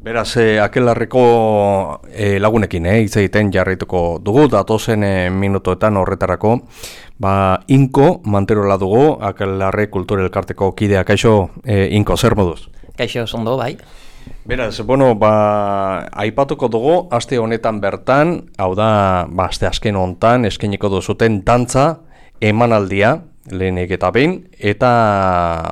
Beraz, eh, akelarreko eh, lagunekin, eh, hitz egiten jarraituko dugu, datozen eh, minutoetan horretarako, ba, Inko manterola dugu, akelarre kultur elkarteko kidea, kaixo, eh, Inko, zer moduz? Kaixo, zondo, bai. Beraz, bueno, ba, aipatuko dugu, aste honetan bertan, hau da, ba, aste asken hontan, eskeniko duzuten dantza, emanaldia, lehenik eta behin, eta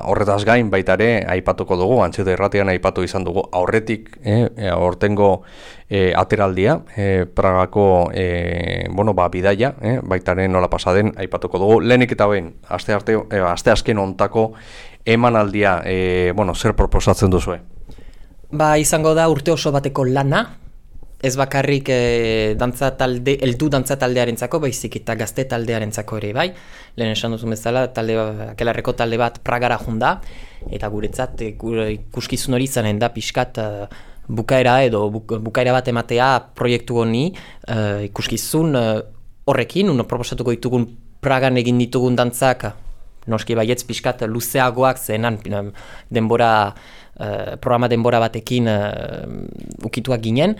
horretaz gain baita ere aipatuko dugu, antxeta irratian aipatu izan dugu aurretik, eh, hortengo eh, ateraldia, eh, Pragako eh, bueno, ba, bidaia, eh, baita nola pasaden aipatuko dugu, lehenik eta behin, aste, arte, eh, aste asken ontako emanaldia, eh, bueno, zer proposatzen duzue? Ba, izango da urte oso bateko lana, ez bakarrik e, dantza talde, eldu dantza taldearentzako, baizik eta gazte taldearentzako ere bai. Lehen esan duzu bezala, talde, akelarreko talde bat pragara junda, eta guretzat e, gure ikuskizun hori zanen da pixkat e, bukaera edo bukaera bat ematea proiektu honi e, ikuskizun horrekin, uno proposatuko ditugun pragan egin ditugun dantzak, noski baietz pixkat luzeagoak zenan denbora, programa denbora batekin ukituak ginen,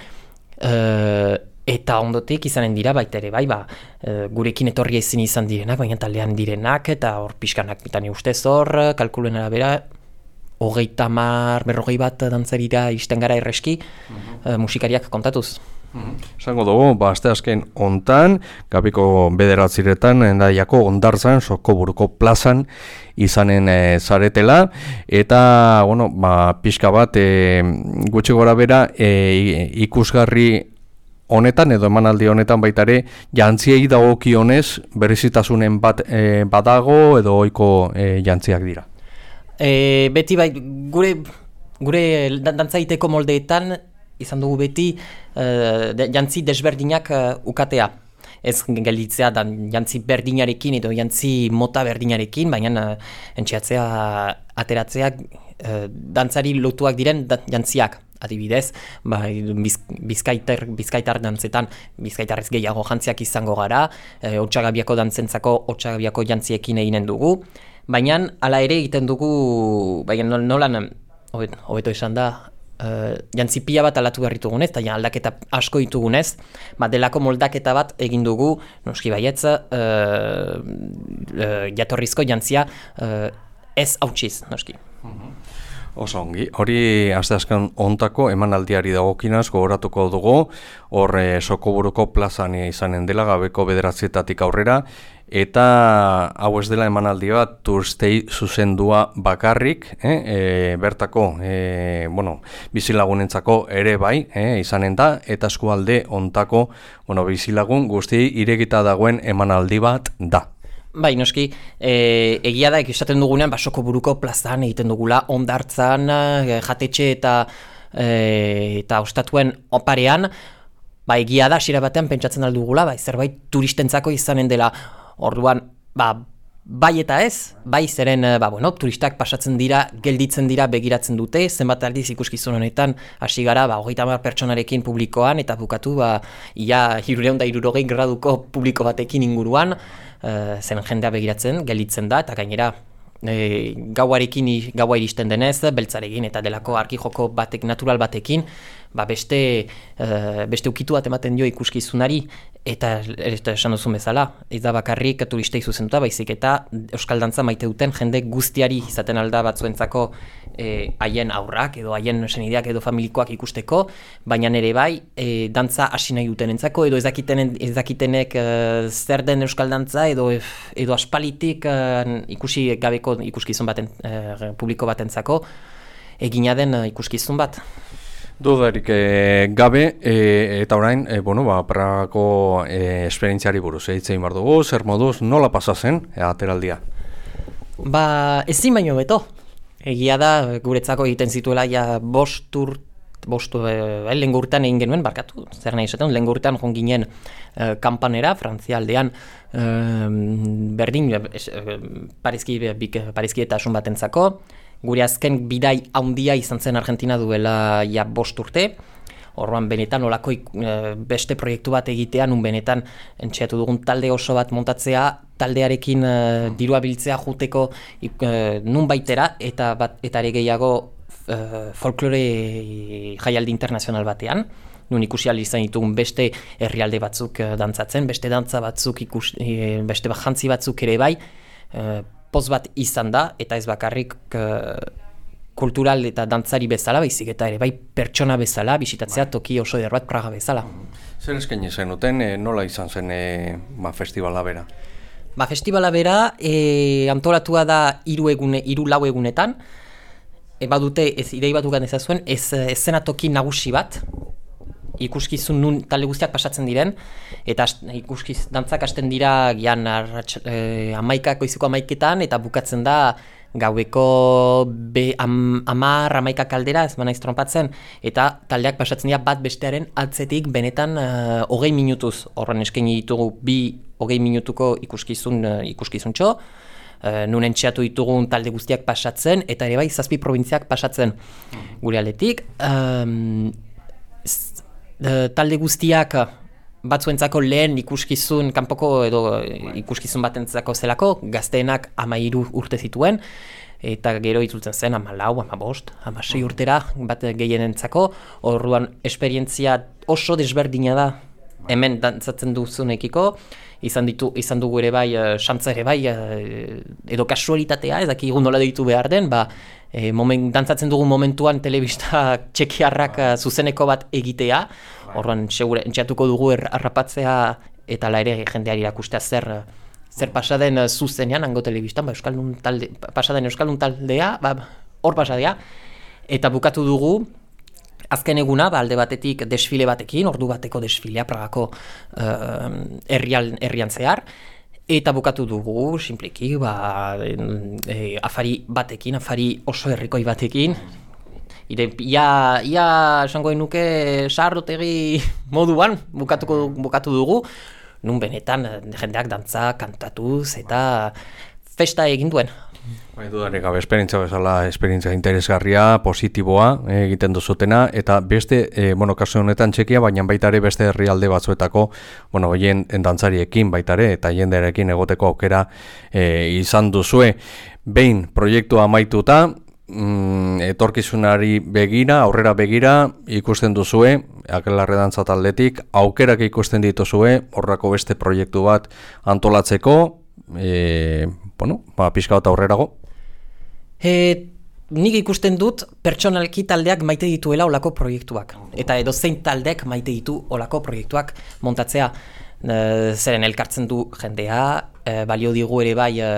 Uh, eta ondotik izanen dira baita ere, bai, ba, uh, gurekin etorri ezin izan direnak, baina taldean direnak, eta hor pixkanak bitani ustez hor, kalkulen arabera, hogeita mar, berrogei bat dantzerira izten gara erreski, uh musikariak kontatuz. Zango dugu, ba, azte azken ontan, gabiko bederatziretan, endaiako ondarzan, soko buruko plazan, izanen e, zaretela, eta, bueno, ba, pixka bat, e, gutxi gora bera, e, ikusgarri honetan, edo emanaldi honetan baita ere, jantziei dagokionez berrizitasunen bat e, badago, edo oiko e, jantziak dira. E, beti bai, gure, gure dantzaiteko moldeetan, izan dugu beti uh, jantzi desberdinak uh, ukatea. Ez gelditzea dan jantzi berdinarekin edo jantzi mota berdinarekin, baina uh, entxeatzea ateratzea uh, dantzari lotuak diren jantziak. Adibidez, ba, biz, bizkaitar, bizkaitar dantzetan bizkaitarrez gehiago jantziak izango gara, e, otxagabiako dantzentzako otxagabiako jantziekin eginen dugu, baina hala ere egiten dugu, baina nolan, hobeto esan da, uh, jantzi pila bat alatu behar ditugunez, eta aldaketa asko ditugunez, ba, delako moldaketa bat egin dugu, noski baietz, uh, uh, jatorrizko jantzia uh, ez hautsiz, noski. Mhm. Oso ongi, hori azte azken ontako emanaldiari dagokinaz gogoratuko dugu, hor e, sokoburuko plazan izanen dela gabeko bederatzietatik aurrera, eta hau ez dela emanaldi bat turistei zuzendua bakarrik, eh? e, bertako e, bueno, bizilagunentzako ere bai eh? izanen da, eta eskualde ontako bueno, bizilagun guzti iregita dagoen emanaldi bat da. Bai, noski, e, egia da, esaten dugunean, basoko buruko plazan egiten dugula, ondartzan, e, jatetxe eta e, eta ostatuen oparean, ba, egia da, sira batean pentsatzen aldugula, bai, zerbait turistentzako izanen dela, orduan, ba, bai eta ez, bai zeren, ba, bueno, turistak pasatzen dira, gelditzen dira, begiratzen dute, zenbat aldiz ikuskizun honetan, hasi gara, ba, hogeita mar pertsonarekin publikoan, eta bukatu, ba, ia, hirureunda irurogei graduko publiko batekin inguruan, uh, zen jendea begiratzen, gelitzen da, eta gainera e, gauarekin gaua iristen denez, beltzarekin eta delako arki joko batek, natural batekin, ba beste, uh, beste ukitu bat ematen dio ikuskizunari, eta, eta esan duzun bezala, ez da bakarrik turistei zuzentuta, baizik eta Euskal Dantza maite duten jende guztiari izaten alda batzuentzako e, haien aurrak edo haien senideak edo familikoak ikusteko, baina nere bai e, dantza hasi nahi duten entzako, edo ezakitenen, ezakitenek e, zer den euskal dantza edo edo aspalitik e, ikusi gabeko ikuskizun baten, e, publiko batentzako egina den e, ikuskizun bat. Dudarik e, gabe, e, eta orain, e, bueno, ba, Pragako e, esperientziari buruz, egitzein bar dugu, zer moduz, nola pasa zen, e, ateraldia? Ba, ezin baino beto, Egia da, guretzako egiten zituela ja bost urt, bost e, lehen gurtan egin genuen, barkatu, zer nahi esaten, lehen gurtan joan ginen e, kampanera, frantzialdean, e, berdin, e, parizki, bik, parizki eta asun batentzako, gure azken bidai handia izan zen Argentina duela ja bost urte, Orduan benetan olako eh, beste proiektu bat egitea, nun benetan entxeatu dugun talde oso bat montatzea, taldearekin uh, dirua biltzea juteko uh, nun baitera, eta bat, eta ere gehiago uh, folklore jaialdi internazional batean, nun ikusi izan ditugun beste herrialde batzuk dantzatzen, beste dantza batzuk ikus, e, beste jantzi batzuk ere bai, poz bat izan da, eta ez bakarrik kultural eta dantzari bezala, baizik eta ere bai pertsona bezala, bisitatzea bai. toki oso eder bat Praga bezala. Zer eskaini zen uten, nola izan zen e, ma festivala bera? Ba, festivala bera e, antolatua da hiru egune, hiru lau egunetan, e, badute ez idei bat ugan ezazuen, ez, ez toki nagusi bat, ikuskizun nun talde guztiak pasatzen diren, eta ikuskiz dantzak hasten dira gian e, amaikako izuko amaiketan, eta bukatzen da gaueko be, am, amar amaika kaldera, ez manaiz trompatzen, eta taldeak pasatzen dira bat bestearen atzetik benetan uh, hogei minutuz, horren eskaini ditugu bi hogei minutuko ikuskizun, uh, ikuskizun txo, uh, nun entxeatu ditugun talde guztiak pasatzen, eta ere bai zazpi provintziak pasatzen. Gure aletik. Um, talde guztiak batzuentzako lehen ikuskizun, kanpoko edo ikuskizun batentzako zelako, gazteenak amairu urte zituen, eta gero itzultzen zen ama lau, ama bost, ama sei urtera bat gehienentzako, orduan esperientzia oso desberdina da hemen dantzatzen duzunekiko, izan ditu izan dugu ere bai, uh, ere bai, uh, edo kasualitatea, ez daki nola deitu behar den, ba, e, moment, dantzatzen dugu momentuan telebista txekiarrak uh, zuzeneko bat egitea, Horren, segure, entxatuko dugu errapatzea eta la ere jendeari irakustea zer zer pasaden zuzenean hango telebistan, ba, Euskaldun talde, pasaden Euskaldun taldea, ba, hor pasadea, eta bukatu dugu, azken eguna, ba, alde batetik desfile batekin, ordu bateko desfilea pragako uh, herrian zehar, eta bukatu dugu, simpliki, ba, e, afari batekin, afari oso herrikoi batekin, ire, ia, ia esango nuke sarrotegi moduan bukatuko bukatu dugu, nun benetan jendeak dantza kantatuz eta festa egin duen. Bai, dudarik gabe, esperientzia bezala, esperientzia interesgarria, positiboa egiten duzutena, eta beste, e, bueno, kasu honetan txekia, baina baita ere beste herrialde batzuetako, bueno, hien dantzariekin baita ere, eta jendearekin egoteko aukera e, izan duzue. Behin, proiektua amaituta, mm, etorkizunari begira, aurrera begira, ikusten duzue, akelarre dantza taldetik, aukerak ikusten dituzue, horrako beste proiektu bat antolatzeko, e, bueno, ba, pixka bat aurrerago. E, nik ikusten dut pertsonalki taldeak maite dituela olako proiektuak. Eta edo zein taldeak maite ditu olako proiektuak montatzea. E, zeren elkartzen du jendea, e, balio digu ere bai e,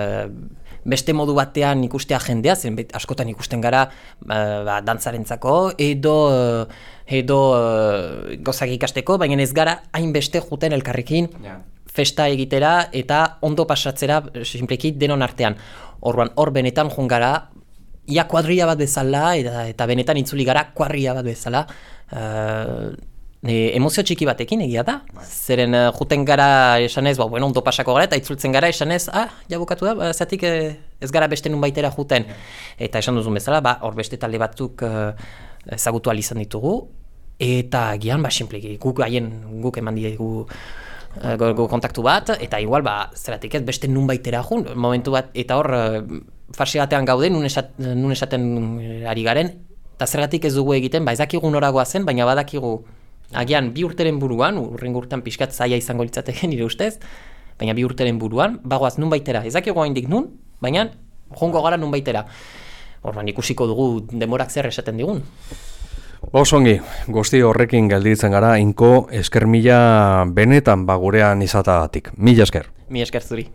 beste modu batean ikustea jendea, zen askotan ikusten gara uh, ba, dantzarentzako, edo, uh, edo uh, gozak ikasteko, baina ez gara hainbeste juten elkarrekin festa egitera eta ondo pasatzera sinpleki denon artean. Orduan, hor benetan joan gara, ia kuadria bat bezala, eta, eta benetan itzuli gara kuadria bat bezala, e, emozio txiki batekin egia da. Bai. Zeren uh, juten gara esanez, ba, bueno, ondo pasako gara, eta itzultzen gara esanez, ah, jabukatu da, ba, zatik eh, ez gara beste nun baitera juten. Eta esan duzun bezala, ba, hor beste talde batzuk uh, ezagutu izan ditugu, eta gian, ba, simpliki, guk haien, guk eman diegu uh, kontaktu bat, eta igual, ba, zeratik ez beste nun baitera jun, momentu bat, eta hor, uh, fase batean gaude, nun, esat, nun esaten ari garen, eta zergatik ez dugu egiten, ba, ezakigu noragoa zen, baina badakigu agian bi urteren buruan, urren urtean pixkat zaila izango litzateke nire ustez, baina bi urteren buruan, bagoaz nun baitera, ezak ego haindik nun, baina jongo gara nun baitera. Horban ikusiko dugu demorak zer esaten digun. Bosongi, guzti horrekin gelditzen gara, inko esker mila benetan bagurean izatagatik. Mila esker. Mila esker zuri.